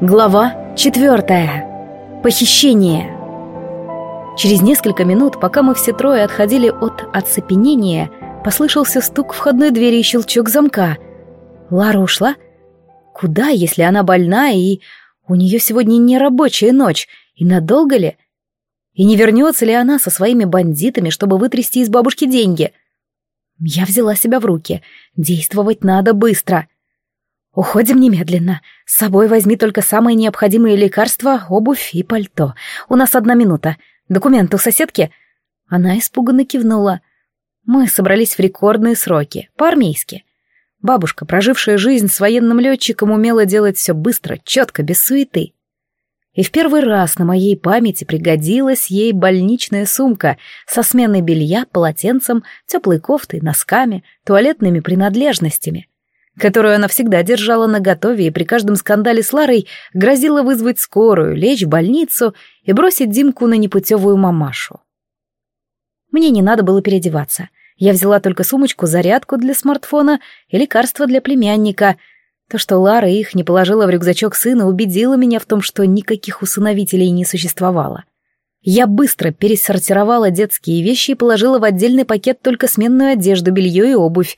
Глава четвертая. Похищение. Через несколько минут, пока мы все трое отходили от оцепенения, послышался стук входной двери и щелчок замка. Лара ушла? Куда, если она больна и у нее сегодня не рабочая ночь? И надолго ли? И не вернется ли она со своими бандитами, чтобы вытрясти из бабушки деньги? Я взяла себя в руки. Действовать надо быстро. — «Уходим немедленно. С собой возьми только самые необходимые лекарства, обувь и пальто. У нас одна минута. Документы у соседки?» Она испуганно кивнула. Мы собрались в рекордные сроки, по-армейски. Бабушка, прожившая жизнь с военным летчиком, умела делать все быстро, четко, без суеты. И в первый раз на моей памяти пригодилась ей больничная сумка со сменой белья, полотенцем, теплой кофтой, носками, туалетными принадлежностями которую она всегда держала наготове и при каждом скандале с Ларой грозила вызвать скорую, лечь в больницу и бросить Димку на непутевую мамашу. Мне не надо было переодеваться. Я взяла только сумочку, зарядку для смартфона и лекарства для племянника. То, что Лара их не положила в рюкзачок сына, убедило меня в том, что никаких усыновителей не существовало. Я быстро пересортировала детские вещи и положила в отдельный пакет только сменную одежду, белье и обувь.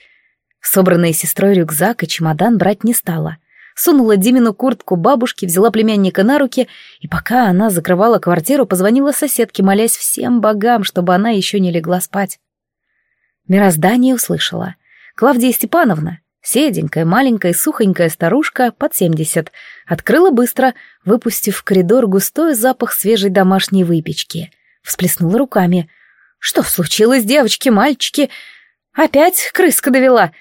Собранный сестрой рюкзак и чемодан брать не стала. Сунула Димину куртку бабушке, взяла племянника на руки, и пока она закрывала квартиру, позвонила соседке, молясь всем богам, чтобы она еще не легла спать. Мироздание услышала. Клавдия Степановна, седенькая, маленькая, сухонькая старушка, под семьдесят, открыла быстро, выпустив в коридор густой запах свежей домашней выпечки. Всплеснула руками. «Что случилось, девочки, мальчики? Опять крыска довела!»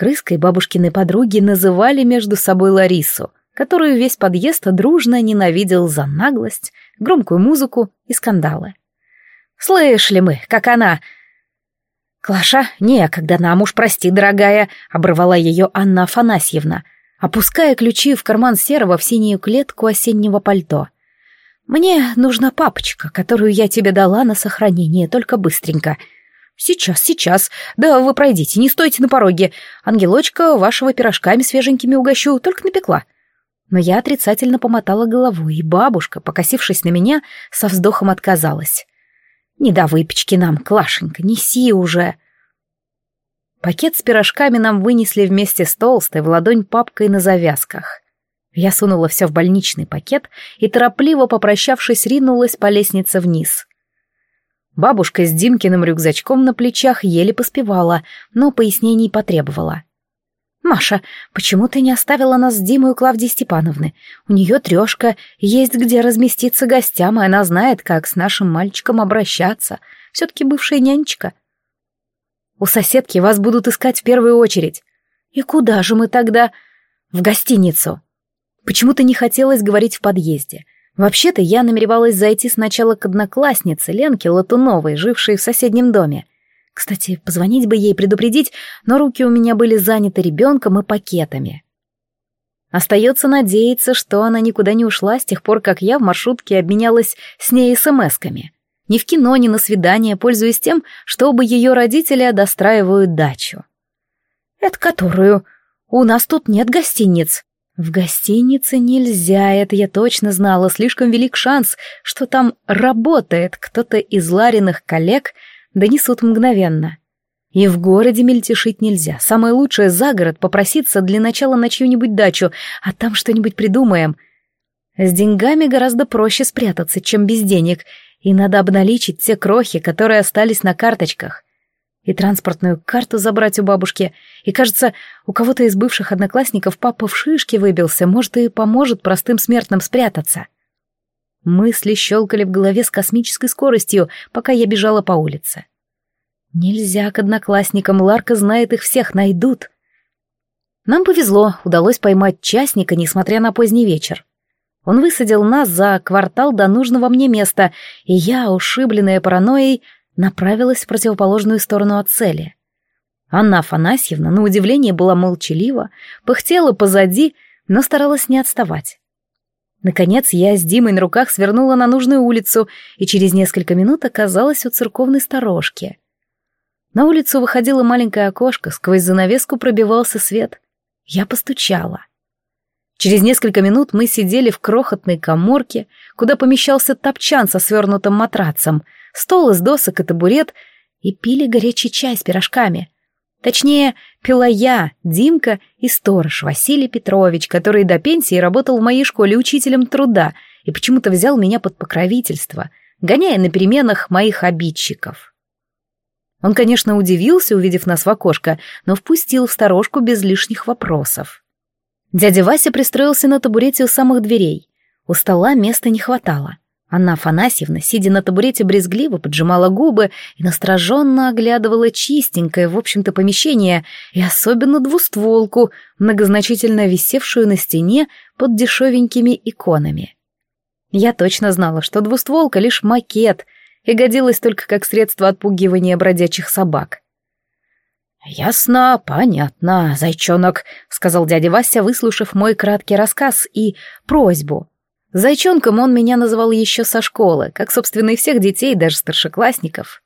Крыской бабушкины подруги называли между собой Ларису, которую весь подъезд дружно ненавидел за наглость, громкую музыку и скандалы. «Слышали мы, как она...» «Клаша, некогда нам уж, прости, дорогая», — оборвала ее Анна Афанасьевна, опуская ключи в карман серого в синюю клетку осеннего пальто. «Мне нужна папочка, которую я тебе дала на сохранение, только быстренько. «Сейчас, сейчас. Да вы пройдите, не стойте на пороге. Ангелочка вашего пирожками свеженькими угощу, только напекла». Но я отрицательно помотала головой, и бабушка, покосившись на меня, со вздохом отказалась. «Не до выпечки нам, Клашенька, неси уже!» Пакет с пирожками нам вынесли вместе с толстой в ладонь папкой на завязках. Я сунула все в больничный пакет и, торопливо попрощавшись, ринулась по лестнице вниз. Бабушка с Димкиным рюкзачком на плечах еле поспевала, но пояснений потребовала. «Маша, почему ты не оставила нас с Димой у Клавдии Степановны? У нее трешка, есть где разместиться гостям, и она знает, как с нашим мальчиком обращаться. Все-таки бывшая нянечка». «У соседки вас будут искать в первую очередь». «И куда же мы тогда?» «В гостиницу». Почему-то не хотелось говорить в подъезде. Вообще-то я намеревалась зайти сначала к однокласснице Ленке Латуновой, жившей в соседнем доме. Кстати, позвонить бы ей предупредить, но руки у меня были заняты ребенком и пакетами. Остается надеяться, что она никуда не ушла с тех пор, как я в маршрутке обменялась с ней смс-ками. Ни в кино, ни на свидание, пользуясь тем, что оба ее родителя достраивают дачу. «Это которую? У нас тут нет гостиниц», в гостинице нельзя, это я точно знала, слишком велик шанс, что там работает кто-то из Лариных коллег, донесут мгновенно. И в городе мельтешить нельзя. Самое лучшее за город попроситься для начала на чью-нибудь дачу, а там что-нибудь придумаем. С деньгами гораздо проще спрятаться, чем без денег, и надо обналичить те крохи, которые остались на карточках и транспортную карту забрать у бабушки. И, кажется, у кого-то из бывших одноклассников папа в шишке выбился, может, и поможет простым смертным спрятаться. Мысли щелкали в голове с космической скоростью, пока я бежала по улице. Нельзя к одноклассникам, Ларка знает их всех, найдут. Нам повезло, удалось поймать частника, несмотря на поздний вечер. Он высадил нас за квартал до нужного мне места, и я, ушибленная паранойей, направилась в противоположную сторону от цели. Анна Афанасьевна, на удивление, была молчалива, пыхтела позади, но старалась не отставать. Наконец я с Димой на руках свернула на нужную улицу и через несколько минут оказалась у церковной сторожки. На улицу выходило маленькое окошко, сквозь занавеску пробивался свет. Я постучала. Через несколько минут мы сидели в крохотной коморке, куда помещался топчан со свернутым матрацем, стол из досок и табурет, и пили горячий чай с пирожками. Точнее, пила я, Димка и сторож Василий Петрович, который до пенсии работал в моей школе учителем труда и почему-то взял меня под покровительство, гоняя на переменах моих обидчиков. Он, конечно, удивился, увидев нас в окошко, но впустил в сторожку без лишних вопросов. Дядя Вася пристроился на табурете у самых дверей. У стола места не хватало. Анна Афанасьевна, сидя на табурете, брезгливо поджимала губы и настороженно оглядывала чистенькое, в общем-то, помещение и особенно двустволку, многозначительно висевшую на стене под дешевенькими иконами. Я точно знала, что двустволка — лишь макет и годилась только как средство отпугивания бродячих собак. «Ясно, понятно, зайчонок», — сказал дядя Вася, выслушав мой краткий рассказ и просьбу. Зайчонком он меня называл еще со школы, как, собственно, и всех детей, даже старшеклассников.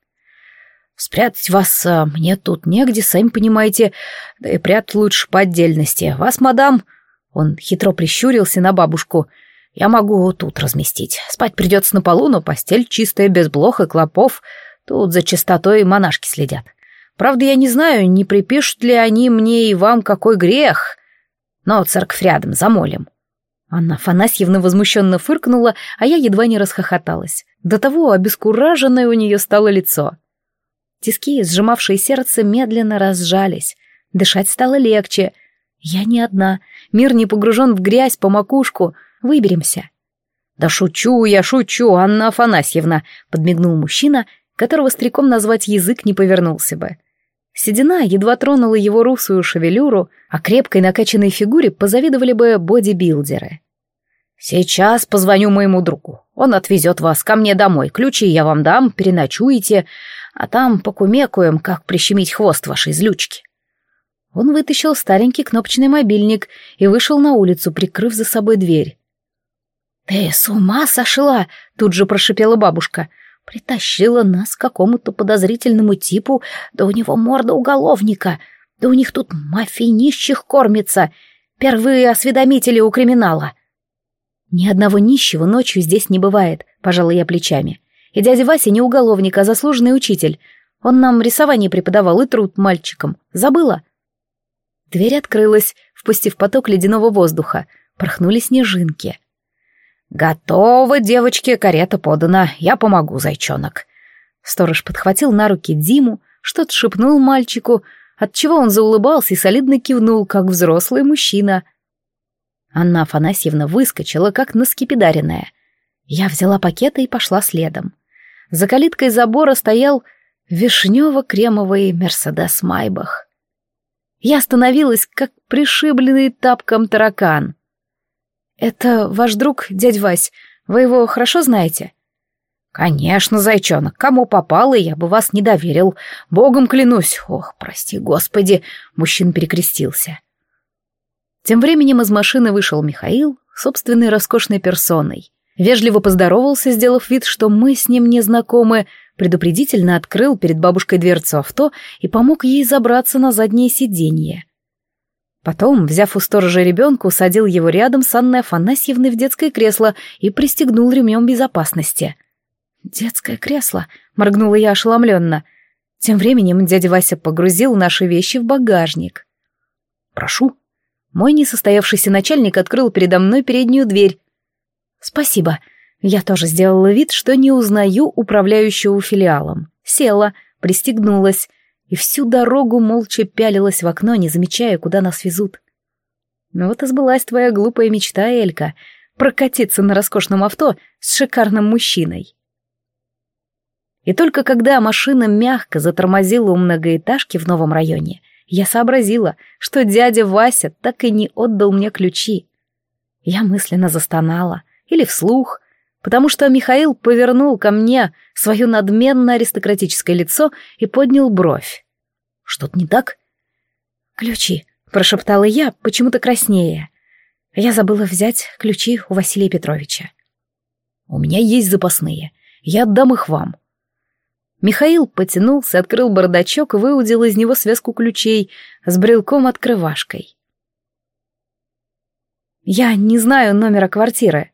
«Спрятать вас а, мне тут негде, сами понимаете, да и прятать лучше по отдельности. Вас, мадам...» Он хитро прищурился на бабушку. «Я могу тут разместить. Спать придется на полу, но постель чистая, без блох и клопов. Тут за чистотой монашки следят. Правда, я не знаю, не припишут ли они мне и вам какой грех. Но церковь рядом, замолим». Анна Афанасьевна возмущенно фыркнула, а я едва не расхохоталась. До того обескураженное у нее стало лицо. Тиски, сжимавшие сердце, медленно разжались. Дышать стало легче. Я не одна. Мир не погружен в грязь по макушку. Выберемся. «Да шучу я, шучу, Анна Афанасьевна», — подмигнул мужчина, которого стариком назвать язык не повернулся бы. Седина едва тронула его русую шевелюру, а крепкой накачанной фигуре позавидовали бы бодибилдеры. «Сейчас позвоню моему другу. Он отвезет вас ко мне домой. Ключи я вам дам, переночуете, а там покумекуем, как прищемить хвост вашей злючки». Он вытащил старенький кнопочный мобильник и вышел на улицу, прикрыв за собой дверь. «Ты с ума сошла!» — тут же прошипела бабушка — Притащила нас к какому-то подозрительному типу, да у него морда уголовника, да у них тут мафия нищих кормится, первые осведомители у криминала. Ни одного нищего ночью здесь не бывает, пожала я плечами. И дядя Вася не уголовник, а заслуженный учитель. Он нам рисование преподавал и труд мальчикам. Забыла? Дверь открылась, впустив поток ледяного воздуха. Порхнули снежинки. «Готово, девочки, карета подана, я помогу, зайчонок». Сторож подхватил на руки Диму, что-то шепнул мальчику, отчего он заулыбался и солидно кивнул, как взрослый мужчина. Анна Афанасьевна выскочила, как наскепидаренная. Я взяла пакеты и пошла следом. За калиткой забора стоял вишнево-кремовый Мерседес Майбах. Я остановилась, как пришибленный тапком таракан. «Это ваш друг, дядь Вась. Вы его хорошо знаете?» «Конечно, зайчонок, кому попало, я бы вас не доверил. Богом клянусь. Ох, прости, господи!» Мужчина перекрестился. Тем временем из машины вышел Михаил, собственной роскошной персоной. Вежливо поздоровался, сделав вид, что мы с ним не знакомы, предупредительно открыл перед бабушкой дверцу авто и помог ей забраться на заднее сиденье. Потом, взяв у сторожа ребенка, усадил его рядом с Анной Афанасьевной в детское кресло и пристегнул ремнем безопасности. «Детское кресло», — моргнула я ошеломленно. Тем временем дядя Вася погрузил наши вещи в багажник. «Прошу». Мой несостоявшийся начальник открыл передо мной переднюю дверь. «Спасибо». Я тоже сделала вид, что не узнаю управляющего филиалом. Села, пристегнулась и всю дорогу молча пялилась в окно, не замечая, куда нас везут. Ну вот и сбылась твоя глупая мечта, Элька, прокатиться на роскошном авто с шикарным мужчиной. И только когда машина мягко затормозила у многоэтажки в новом районе, я сообразила, что дядя Вася так и не отдал мне ключи. Я мысленно застонала, или вслух, потому что Михаил повернул ко мне свое надменно-аристократическое лицо и поднял бровь. «Что-то не так?» «Ключи», — прошептала я, почему-то краснее. Я забыла взять ключи у Василия Петровича. «У меня есть запасные. Я отдам их вам». Михаил потянулся, открыл бардачок и выудил из него связку ключей с брелком-открывашкой. «Я не знаю номера квартиры».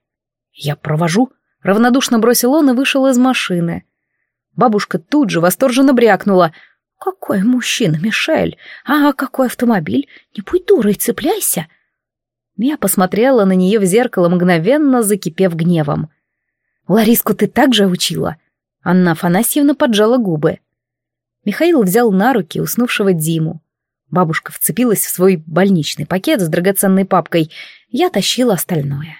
«Я провожу», — равнодушно бросил он и вышел из машины. Бабушка тут же восторженно брякнула. «Какой мужчина, Мишель! А какой автомобиль? Не будь дурой, цепляйся!» Я посмотрела на нее в зеркало, мгновенно закипев гневом. «Лариску ты так же учила?» Анна Афанасьевна поджала губы. Михаил взял на руки уснувшего Диму. Бабушка вцепилась в свой больничный пакет с драгоценной папкой. Я тащила остальное.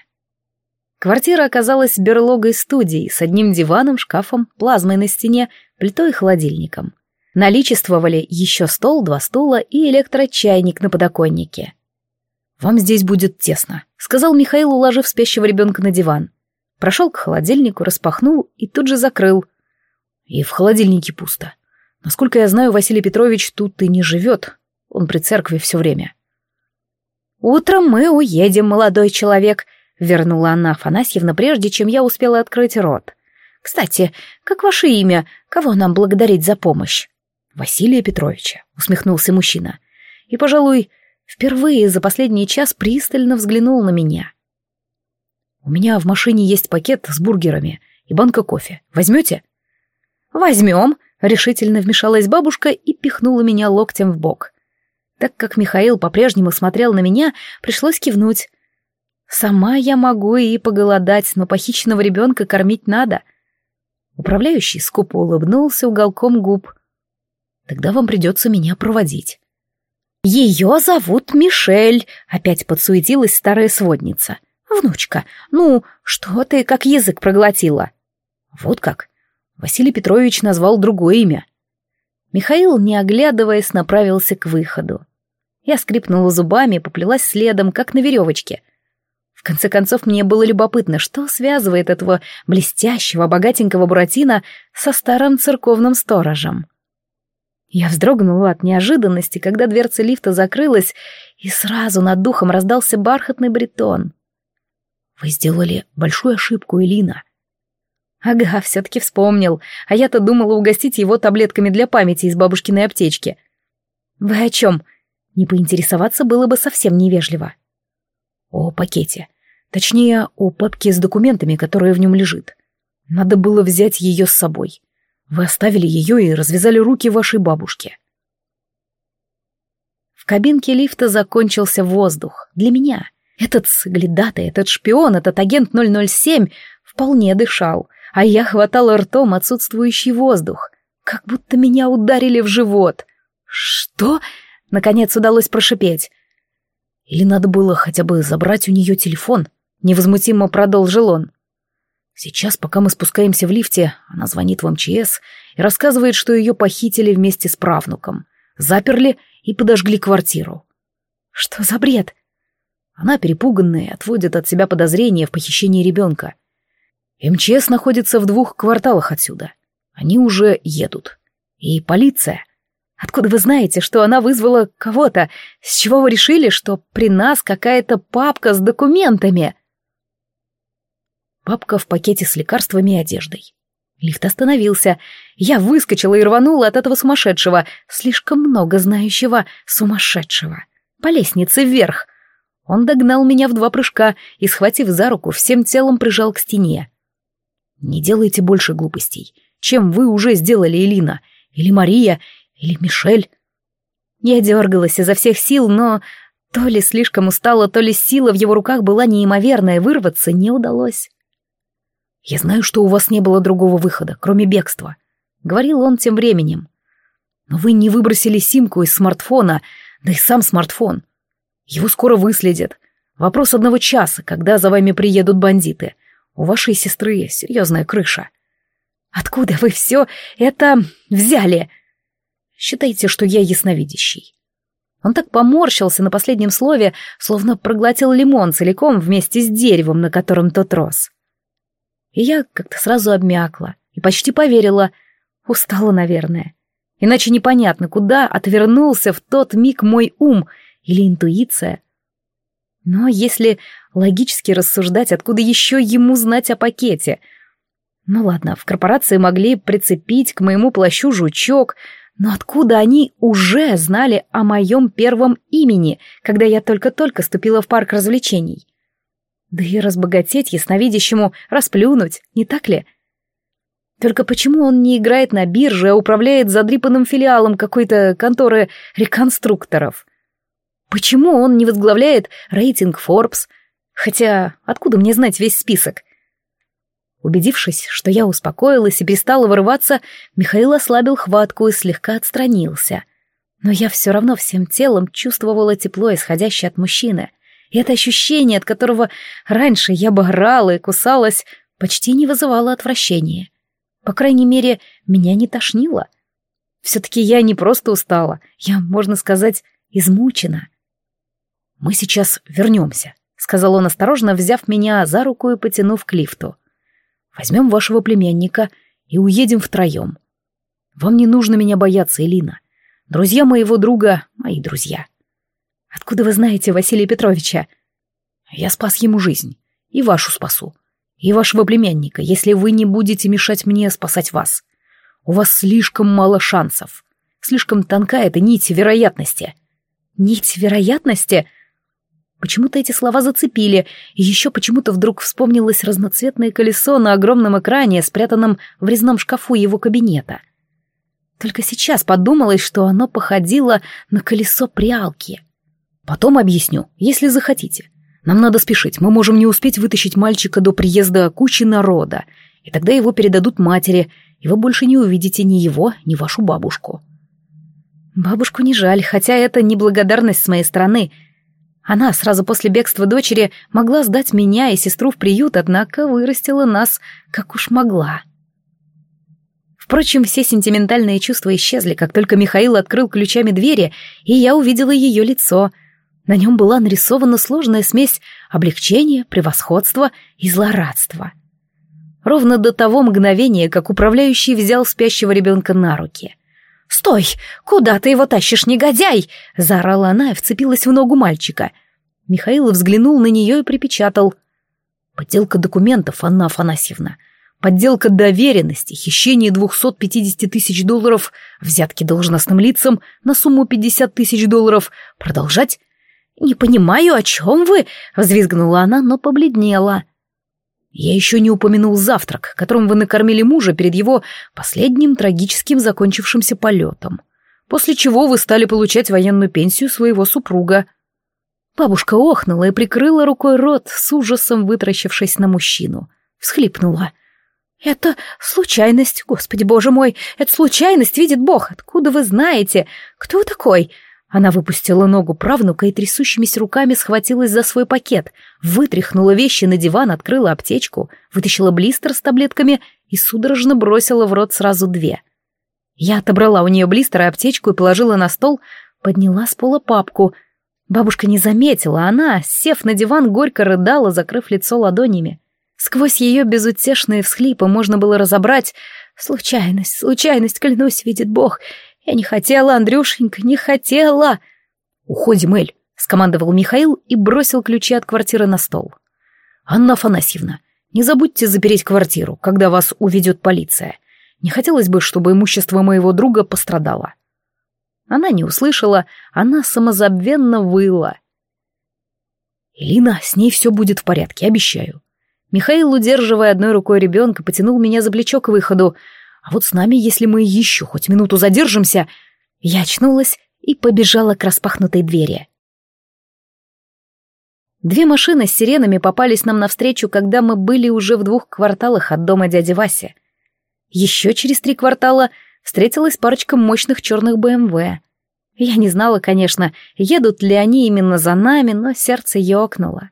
Квартира оказалась берлогой студии с одним диваном, шкафом, плазмой на стене, плитой и холодильником. Наличествовали еще стол, два стула и электрочайник на подоконнике. «Вам здесь будет тесно», — сказал Михаил, уложив спящего ребенка на диван. Прошел к холодильнику, распахнул и тут же закрыл. И в холодильнике пусто. Насколько я знаю, Василий Петрович тут и не живет. Он при церкви все время. «Утром мы уедем, молодой человек», — вернула Анна Афанасьевна, прежде чем я успела открыть рот. «Кстати, как ваше имя? Кого нам благодарить за помощь?» «Василия Петровича», — усмехнулся мужчина. «И, пожалуй, впервые за последний час пристально взглянул на меня. «У меня в машине есть пакет с бургерами и банка кофе. Возьмете?» «Возьмем», — решительно вмешалась бабушка и пихнула меня локтем в бок. Так как Михаил по-прежнему смотрел на меня, пришлось кивнуть. «Сама я могу и поголодать, но похищенного ребенка кормить надо». Управляющий скупо улыбнулся уголком губ — Тогда вам придется меня проводить». «Ее зовут Мишель», — опять подсуетилась старая сводница. «Внучка, ну, что ты как язык проглотила?» «Вот как?» Василий Петрович назвал другое имя. Михаил, не оглядываясь, направился к выходу. Я скрипнула зубами и поплелась следом, как на веревочке. В конце концов, мне было любопытно, что связывает этого блестящего, богатенького Буратино со старым церковным сторожем. Я вздрогнула от неожиданности, когда дверца лифта закрылась, и сразу над духом раздался бархатный бритон. «Вы сделали большую ошибку, Элина». Ага, все-таки вспомнил, а я-то думала угостить его таблетками для памяти из бабушкиной аптечки. «Вы о чем?» Не поинтересоваться было бы совсем невежливо. «О пакете. Точнее, о папке с документами, которая в нем лежит. Надо было взять ее с собой. Вы оставили ее и развязали руки вашей бабушке. В кабинке лифта закончился воздух. Для меня. Этот соглядатый, этот шпион, этот агент 007 вполне дышал, а я хватала ртом отсутствующий воздух, как будто меня ударили в живот. «Что?» — наконец удалось прошипеть. «Или надо было хотя бы забрать у нее телефон?» — невозмутимо продолжил он. Сейчас, пока мы спускаемся в лифте, она звонит в МЧС и рассказывает, что ее похитили вместе с правнуком, заперли и подожгли квартиру. Что за бред? Она перепуганная, отводит от себя подозрения в похищении ребенка. МЧС находится в двух кварталах отсюда. Они уже едут. И полиция. Откуда вы знаете, что она вызвала кого-то? С чего вы решили, что при нас какая-то папка с документами? Папка в пакете с лекарствами и одеждой. Лифт остановился. Я выскочила и рванула от этого сумасшедшего, слишком много знающего сумасшедшего. По лестнице вверх. Он догнал меня в два прыжка и, схватив за руку, всем телом прижал к стене. «Не делайте больше глупостей. Чем вы уже сделали, Элина? Или Мария? Или Мишель?» Я дергалась изо всех сил, но то ли слишком устала, то ли сила в его руках была неимоверная, вырваться не удалось. «Я знаю, что у вас не было другого выхода, кроме бегства», — говорил он тем временем. «Но вы не выбросили симку из смартфона, да и сам смартфон. Его скоро выследят. Вопрос одного часа, когда за вами приедут бандиты. У вашей сестры серьезная крыша». «Откуда вы все это взяли?» «Считайте, что я ясновидящий». Он так поморщился на последнем слове, словно проглотил лимон целиком вместе с деревом, на котором тот рос. И я как-то сразу обмякла и почти поверила. Устала, наверное. Иначе непонятно, куда отвернулся в тот миг мой ум или интуиция. Но если логически рассуждать, откуда еще ему знать о пакете? Ну ладно, в корпорации могли прицепить к моему плащу жучок, но откуда они уже знали о моем первом имени, когда я только-только ступила в парк развлечений? Да и разбогатеть ясновидящему, расплюнуть, не так ли? Только почему он не играет на бирже, а управляет задрипанным филиалом какой-то конторы реконструкторов? Почему он не возглавляет рейтинг Forbes? Хотя, откуда мне знать весь список? Убедившись, что я успокоилась и перестала вырываться, Михаил ослабил хватку и слегка отстранился. Но я все равно всем телом чувствовала тепло, исходящее от мужчины. И это ощущение, от которого раньше я бы орала и кусалась, почти не вызывало отвращения. По крайней мере, меня не тошнило. Все-таки я не просто устала, я, можно сказать, измучена. «Мы сейчас вернемся», — сказал он осторожно, взяв меня за руку и потянув к лифту. «Возьмем вашего племянника и уедем втроем. Вам не нужно меня бояться, Элина. Друзья моего друга — мои друзья». «Откуда вы знаете Василия Петровича?» «Я спас ему жизнь. И вашу спасу и вашего племянника, если вы не будете мешать мне спасать вас. У вас слишком мало шансов. Слишком тонка эта нить вероятности. Нить вероятности? Почему-то эти слова зацепили, и еще почему-то вдруг вспомнилось разноцветное колесо на огромном экране, спрятанном в резном шкафу его кабинета. Только сейчас подумалось, что оно походило на колесо прялки. Потом объясню, если захотите. Нам надо спешить, мы можем не успеть вытащить мальчика до приезда кучи народа, и тогда его передадут матери, и вы больше не увидите ни его, ни вашу бабушку». «Бабушку не жаль, хотя это неблагодарность с моей стороны. Она сразу после бегства дочери могла сдать меня и сестру в приют, однако вырастила нас, как уж могла». Впрочем, все сентиментальные чувства исчезли, как только Михаил открыл ключами двери, и я увидела ее лицо — на нем была нарисована сложная смесь облегчения, превосходства и злорадства. Ровно до того мгновения, как управляющий взял спящего ребенка на руки. «Стой! Куда ты его тащишь, негодяй?» — заорала она и вцепилась в ногу мальчика. Михаил взглянул на нее и припечатал. «Подделка документов, Анна Афанасьевна. Подделка доверенности, хищение 250 тысяч долларов, взятки должностным лицам на сумму 50 тысяч долларов. Продолжать?» «Не понимаю, о чем вы?» — взвизгнула она, но побледнела. «Я еще не упомянул завтрак, которым вы накормили мужа перед его последним трагическим закончившимся полетом, после чего вы стали получать военную пенсию своего супруга». Бабушка охнула и прикрыла рукой рот, с ужасом вытращившись на мужчину. Всхлипнула. «Это случайность, господи боже мой, это случайность, видит Бог. Откуда вы знаете? Кто вы такой? Она выпустила ногу правнука и трясущимися руками схватилась за свой пакет, вытряхнула вещи на диван, открыла аптечку, вытащила блистер с таблетками и судорожно бросила в рот сразу две. Я отобрала у нее блистер и аптечку и положила на стол, подняла с пола папку. Бабушка не заметила, она, сев на диван, горько рыдала, закрыв лицо ладонями. Сквозь ее безутешные всхлипы можно было разобрать «Случайность, случайность, клянусь, видит Бог, я не хотела, Андрюшенька, не хотела. Уходим, Эль, скомандовал Михаил и бросил ключи от квартиры на стол. Анна Афанасьевна, не забудьте запереть квартиру, когда вас уведет полиция. Не хотелось бы, чтобы имущество моего друга пострадало. Она не услышала, она самозабвенно выла. «Элина, с ней все будет в порядке, обещаю». Михаил, удерживая одной рукой ребенка, потянул меня за плечо к выходу, а вот с нами, если мы еще хоть минуту задержимся... Я очнулась и побежала к распахнутой двери. Две машины с сиренами попались нам навстречу, когда мы были уже в двух кварталах от дома дяди Васи. Еще через три квартала встретилась парочка мощных черных БМВ. Я не знала, конечно, едут ли они именно за нами, но сердце ёкнуло.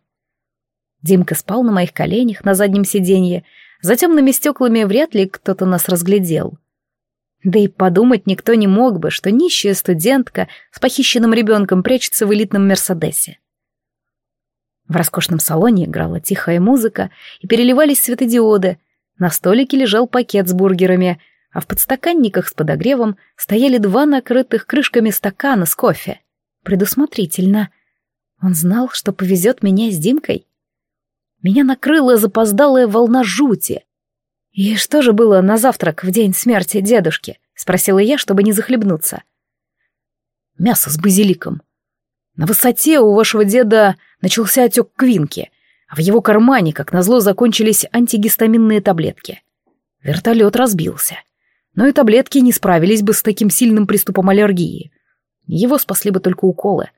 Димка спал на моих коленях на заднем сиденье, за темными стеклами вряд ли кто-то нас разглядел. Да и подумать никто не мог бы, что нищая студентка с похищенным ребенком прячется в элитном Мерседесе. В роскошном салоне играла тихая музыка и переливались светодиоды. На столике лежал пакет с бургерами, а в подстаканниках с подогревом стояли два накрытых крышками стакана с кофе. Предусмотрительно. Он знал, что повезет меня с Димкой. Меня накрыла запоздалая волна жути. «И что же было на завтрак в день смерти дедушки?» — спросила я, чтобы не захлебнуться. «Мясо с базиликом. На высоте у вашего деда начался отек квинки. а в его кармане, как назло, закончились антигистаминные таблетки. Вертолет разбился. Но и таблетки не справились бы с таким сильным приступом аллергии. Его спасли бы только уколы.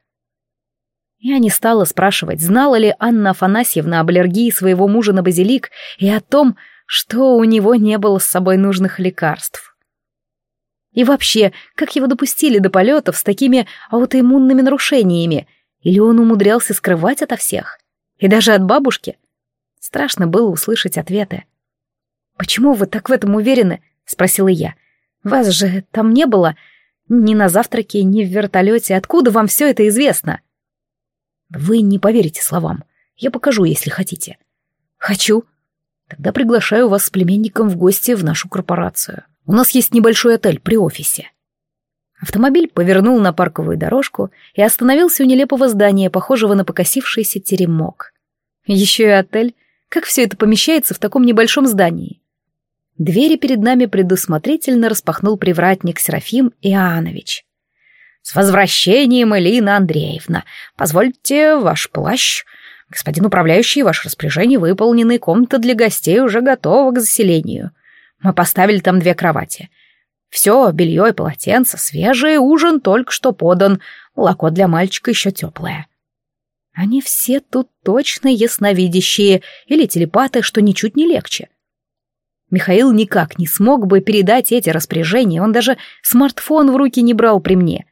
Я не стала спрашивать, знала ли Анна Афанасьевна об аллергии своего мужа на базилик и о том, что у него не было с собой нужных лекарств. И вообще, как его допустили до полетов с такими аутоиммунными нарушениями? Или он умудрялся скрывать ото всех? И даже от бабушки? Страшно было услышать ответы. «Почему вы так в этом уверены?» — спросила я. «Вас же там не было. Ни на завтраке, ни в вертолете. Откуда вам все это известно?» Вы не поверите словам. Я покажу, если хотите. Хочу. Тогда приглашаю вас с племенником в гости в нашу корпорацию. У нас есть небольшой отель при офисе. Автомобиль повернул на парковую дорожку и остановился у нелепого здания, похожего на покосившийся теремок. Еще и отель. Как все это помещается в таком небольшом здании? Двери перед нами предусмотрительно распахнул привратник Серафим Иоаннович. «С возвращением, Элина Андреевна! Позвольте ваш плащ. Господин управляющий, ваше распоряжение выполнены, комната для гостей уже готова к заселению. Мы поставили там две кровати. Все, белье и полотенце, свежий ужин только что подан, молоко для мальчика еще теплое». Они все тут точно ясновидящие или телепаты, что ничуть не легче. Михаил никак не смог бы передать эти распоряжения, он даже смартфон в руки не брал при мне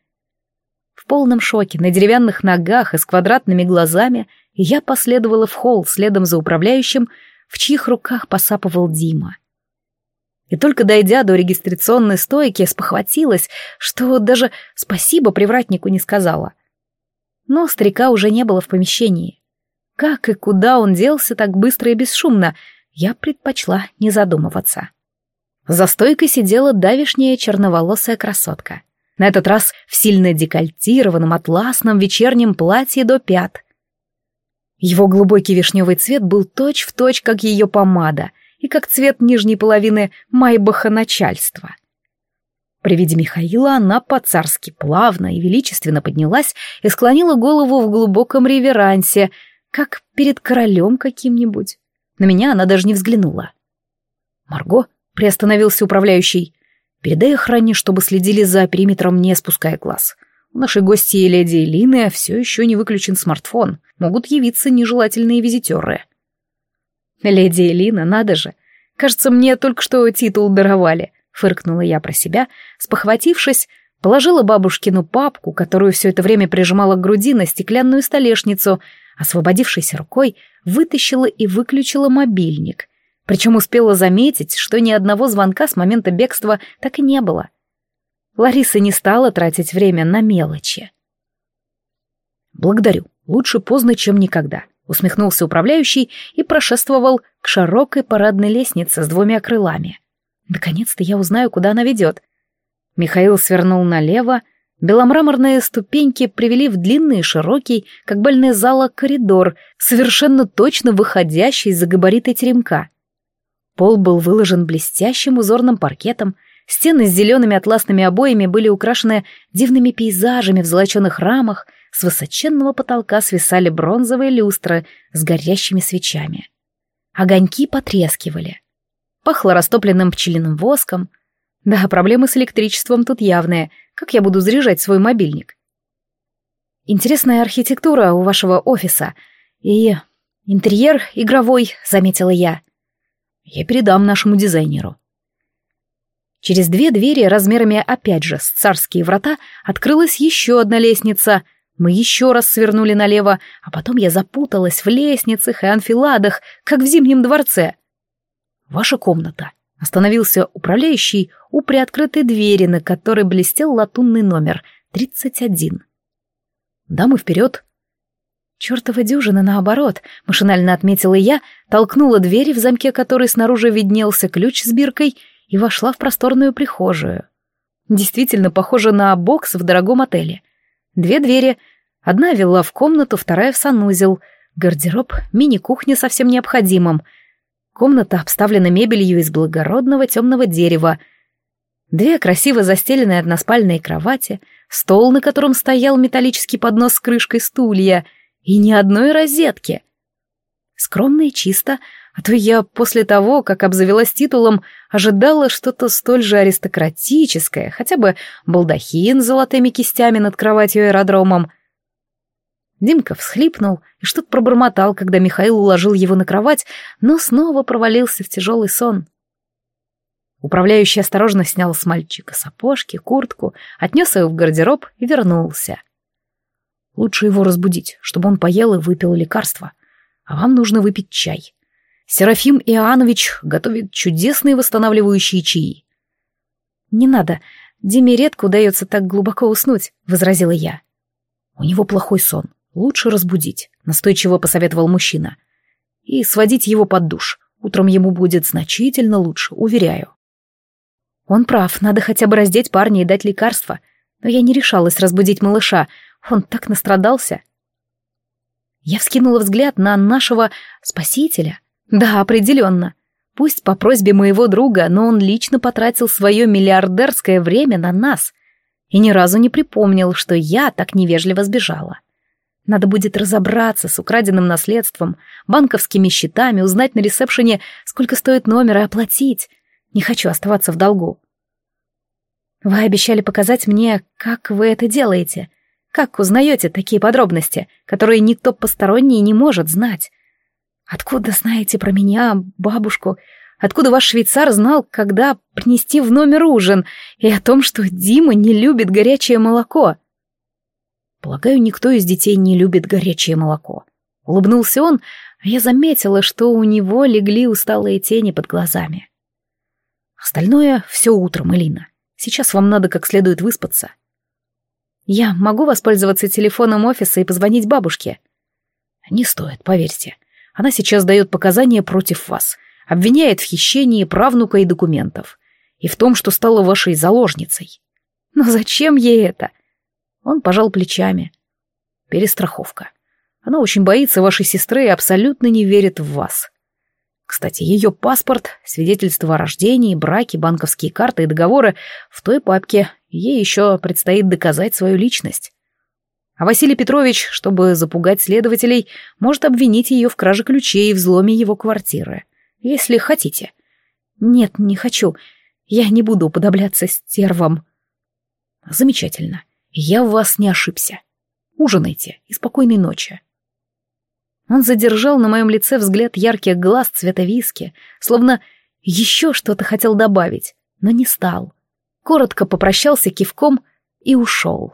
полном шоке, на деревянных ногах и с квадратными глазами, я последовала в холл следом за управляющим, в чьих руках посапывал Дима. И только дойдя до регистрационной стойки, спохватилась, что даже спасибо привратнику не сказала. Но старика уже не было в помещении. Как и куда он делся так быстро и бесшумно, я предпочла не задумываться. За стойкой сидела давишняя черноволосая красотка — на этот раз в сильно декольтированном атласном вечернем платье до пят. Его глубокий вишневый цвет был точь-в-точь, точь, как ее помада, и как цвет нижней половины майбаха начальства. При виде Михаила она по-царски плавно и величественно поднялась и склонила голову в глубоком реверансе, как перед королем каким-нибудь. На меня она даже не взглянула. «Марго?» — приостановился управляющий. Передай охране, чтобы следили за периметром, не спуская глаз. У нашей гости леди Элины все еще не выключен смартфон. Могут явиться нежелательные визитеры. Леди Элина, надо же. Кажется, мне только что титул даровали. Фыркнула я про себя, спохватившись, положила бабушкину папку, которую все это время прижимала к груди, на стеклянную столешницу, освободившейся рукой, вытащила и выключила мобильник причем успела заметить, что ни одного звонка с момента бегства так и не было. Лариса не стала тратить время на мелочи. «Благодарю. Лучше поздно, чем никогда», — усмехнулся управляющий и прошествовал к широкой парадной лестнице с двумя крылами. «Наконец-то я узнаю, куда она ведет». Михаил свернул налево, Беломраморные ступеньки привели в длинный, широкий, как больная зала, коридор, совершенно точно выходящий за габариты теремка. Пол был выложен блестящим узорным паркетом, стены с зелеными атласными обоями были украшены дивными пейзажами в золоченых рамах, с высоченного потолка свисали бронзовые люстры с горящими свечами. Огоньки потрескивали. Пахло растопленным пчелиным воском. Да, проблемы с электричеством тут явные. Как я буду заряжать свой мобильник? Интересная архитектура у вашего офиса. И интерьер игровой, заметила я. Я передам нашему дизайнеру. Через две двери размерами опять же с царские врата открылась еще одна лестница. Мы еще раз свернули налево, а потом я запуталась в лестницах и анфиладах, как в Зимнем дворце. «Ваша комната», — остановился управляющий у приоткрытой двери, на которой блестел латунный номер — 31. «Дамы вперед!» Чёртова дюжина наоборот, машинально отметила я, толкнула дверь, в замке которой снаружи виднелся ключ с биркой, и вошла в просторную прихожую. Действительно похоже на бокс в дорогом отеле. Две двери. Одна вела в комнату, вторая в санузел. Гардероб, мини-кухня со всем необходимым. Комната обставлена мебелью из благородного темного дерева. Две красиво застеленные односпальные кровати, стол, на котором стоял металлический поднос с крышкой стулья — и ни одной розетки. Скромно и чисто, а то я после того, как обзавелась титулом, ожидала что-то столь же аристократическое, хотя бы балдахин с золотыми кистями над кроватью аэродромом. Димка всхлипнул и что-то пробормотал, когда Михаил уложил его на кровать, но снова провалился в тяжелый сон. Управляющий осторожно снял с мальчика сапожки, куртку, отнес его в гардероб и вернулся. Лучше его разбудить, чтобы он поел и выпил лекарства. А вам нужно выпить чай. Серафим Иоаннович готовит чудесные восстанавливающие чаи. «Не надо, Диме редко удается так глубоко уснуть», — возразила я. «У него плохой сон. Лучше разбудить», — настойчиво посоветовал мужчина. «И сводить его под душ. Утром ему будет значительно лучше, уверяю». Он прав, надо хотя бы раздеть парня и дать лекарство. Но я не решалась разбудить малыша, он так настрадался. Я вскинула взгляд на нашего спасителя. Да, определенно. Пусть по просьбе моего друга, но он лично потратил свое миллиардерское время на нас и ни разу не припомнил, что я так невежливо сбежала. Надо будет разобраться с украденным наследством, банковскими счетами, узнать на ресепшене, сколько стоит номер и оплатить. Не хочу оставаться в долгу. Вы обещали показать мне, как вы это делаете. Как узнаете такие подробности, которые никто посторонний не может знать? Откуда знаете про меня, бабушку? Откуда ваш швейцар знал, когда принести в номер ужин, и о том, что Дима не любит горячее молоко? Полагаю, никто из детей не любит горячее молоко. Улыбнулся он, а я заметила, что у него легли усталые тени под глазами. Остальное все утром, Элина. Сейчас вам надо как следует выспаться. Я могу воспользоваться телефоном офиса и позвонить бабушке? Не стоит, поверьте. Она сейчас дает показания против вас, обвиняет в хищении правнука и документов, и в том, что стала вашей заложницей. Но зачем ей это? Он пожал плечами. Перестраховка. Она очень боится вашей сестры и абсолютно не верит в вас. Кстати, ее паспорт, свидетельство о рождении, браки, банковские карты и договоры в той папке. Ей еще предстоит доказать свою личность. А Василий Петрович, чтобы запугать следователей, может обвинить ее в краже ключей и взломе его квартиры. Если хотите. Нет, не хочу. Я не буду уподобляться стервам. Замечательно. Я в вас не ошибся. Ужинайте и спокойной ночи. Он задержал на моем лице взгляд ярких глаз цвета виски, словно еще что-то хотел добавить, но не стал. Коротко попрощался кивком и ушел.